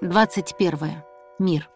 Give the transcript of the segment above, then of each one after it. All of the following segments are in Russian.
21. Мир.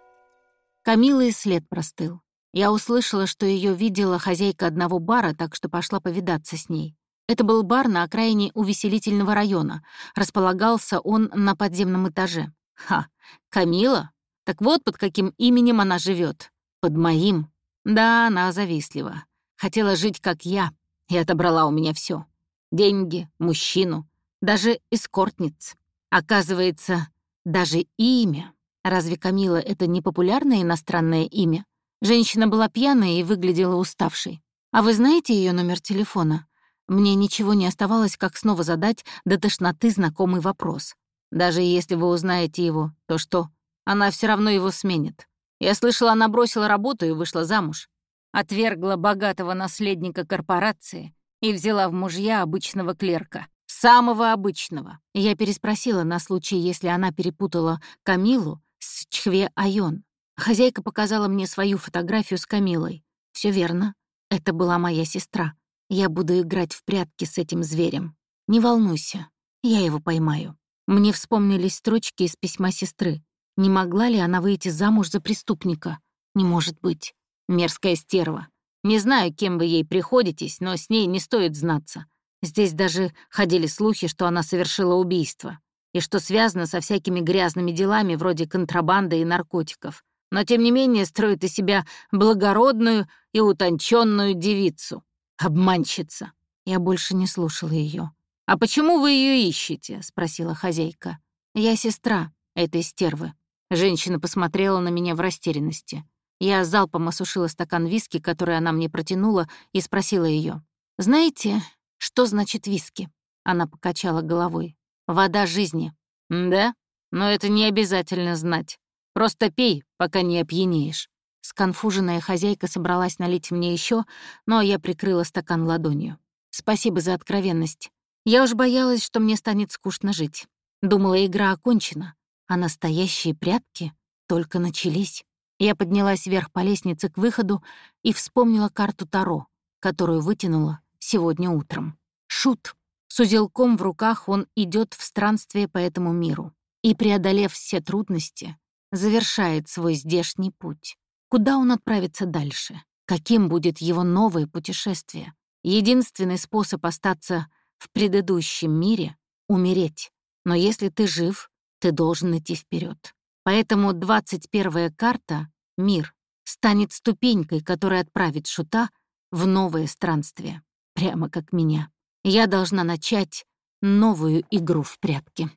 Камила и след простыл. Я услышала, что ее видела хозяйка одного бара, так что пошла повидаться с ней. Это был бар на окраине увеселительного района. Располагался он на подземном этаже. Ха, Камила? Так вот под каким именем она живет. Под моим. Да, она завистлива. Хотела жить, как я, и отобрала у меня все: Деньги, мужчину, даже эскортниц. Оказывается, даже имя. Разве Камила — это не популярное иностранное имя? Женщина была пьяная и выглядела уставшей. А вы знаете ее номер телефона? Мне ничего не оставалось, как снова задать до тошноты знакомый вопрос. Даже если вы узнаете его, то что? Она все равно его сменит. Я слышала, она бросила работу и вышла замуж. Отвергла богатого наследника корпорации и взяла в мужья обычного клерка. Самого обычного. Я переспросила на случай, если она перепутала Камилу с Чхве Айон. Хозяйка показала мне свою фотографию с Камилой. Все верно. Это была моя сестра. Я буду играть в прятки с этим зверем. Не волнуйся, я его поймаю. Мне вспомнились строчки из письма сестры. Не могла ли она выйти замуж за преступника? Не может быть. Мерзкая стерва. Не знаю, кем вы ей приходитесь, но с ней не стоит знаться. Здесь даже ходили слухи, что она совершила убийство, и что связано со всякими грязными делами вроде контрабанды и наркотиков. Но тем не менее строит из себя благородную и утонченную девицу. Обманщица. Я больше не слушала ее. «А почему вы ее ищете?» — спросила хозяйка. «Я сестра этой стервы». Женщина посмотрела на меня в растерянности. Я залпом осушила стакан виски, который она мне протянула, и спросила ее: «Знаете, «Что значит виски?» Она покачала головой. «Вода жизни». «Да? Но это не обязательно знать. Просто пей, пока не опьянеешь». Сконфуженная хозяйка собралась налить мне еще, но я прикрыла стакан ладонью. «Спасибо за откровенность. Я уж боялась, что мне станет скучно жить. Думала, игра окончена, а настоящие прятки только начались». Я поднялась вверх по лестнице к выходу и вспомнила карту Таро, которую вытянула сегодня утром. Шут. С узелком в руках он идет в странствие по этому миру и, преодолев все трудности, завершает свой здешний путь. Куда он отправится дальше? Каким будет его новое путешествие? Единственный способ остаться в предыдущем мире — умереть. Но если ты жив, ты должен идти вперед. Поэтому 21-я карта — мир — станет ступенькой, которая отправит Шута в новое странствие прямо как меня. Я должна начать новую игру в прятки.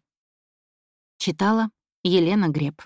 Читала Елена Греб.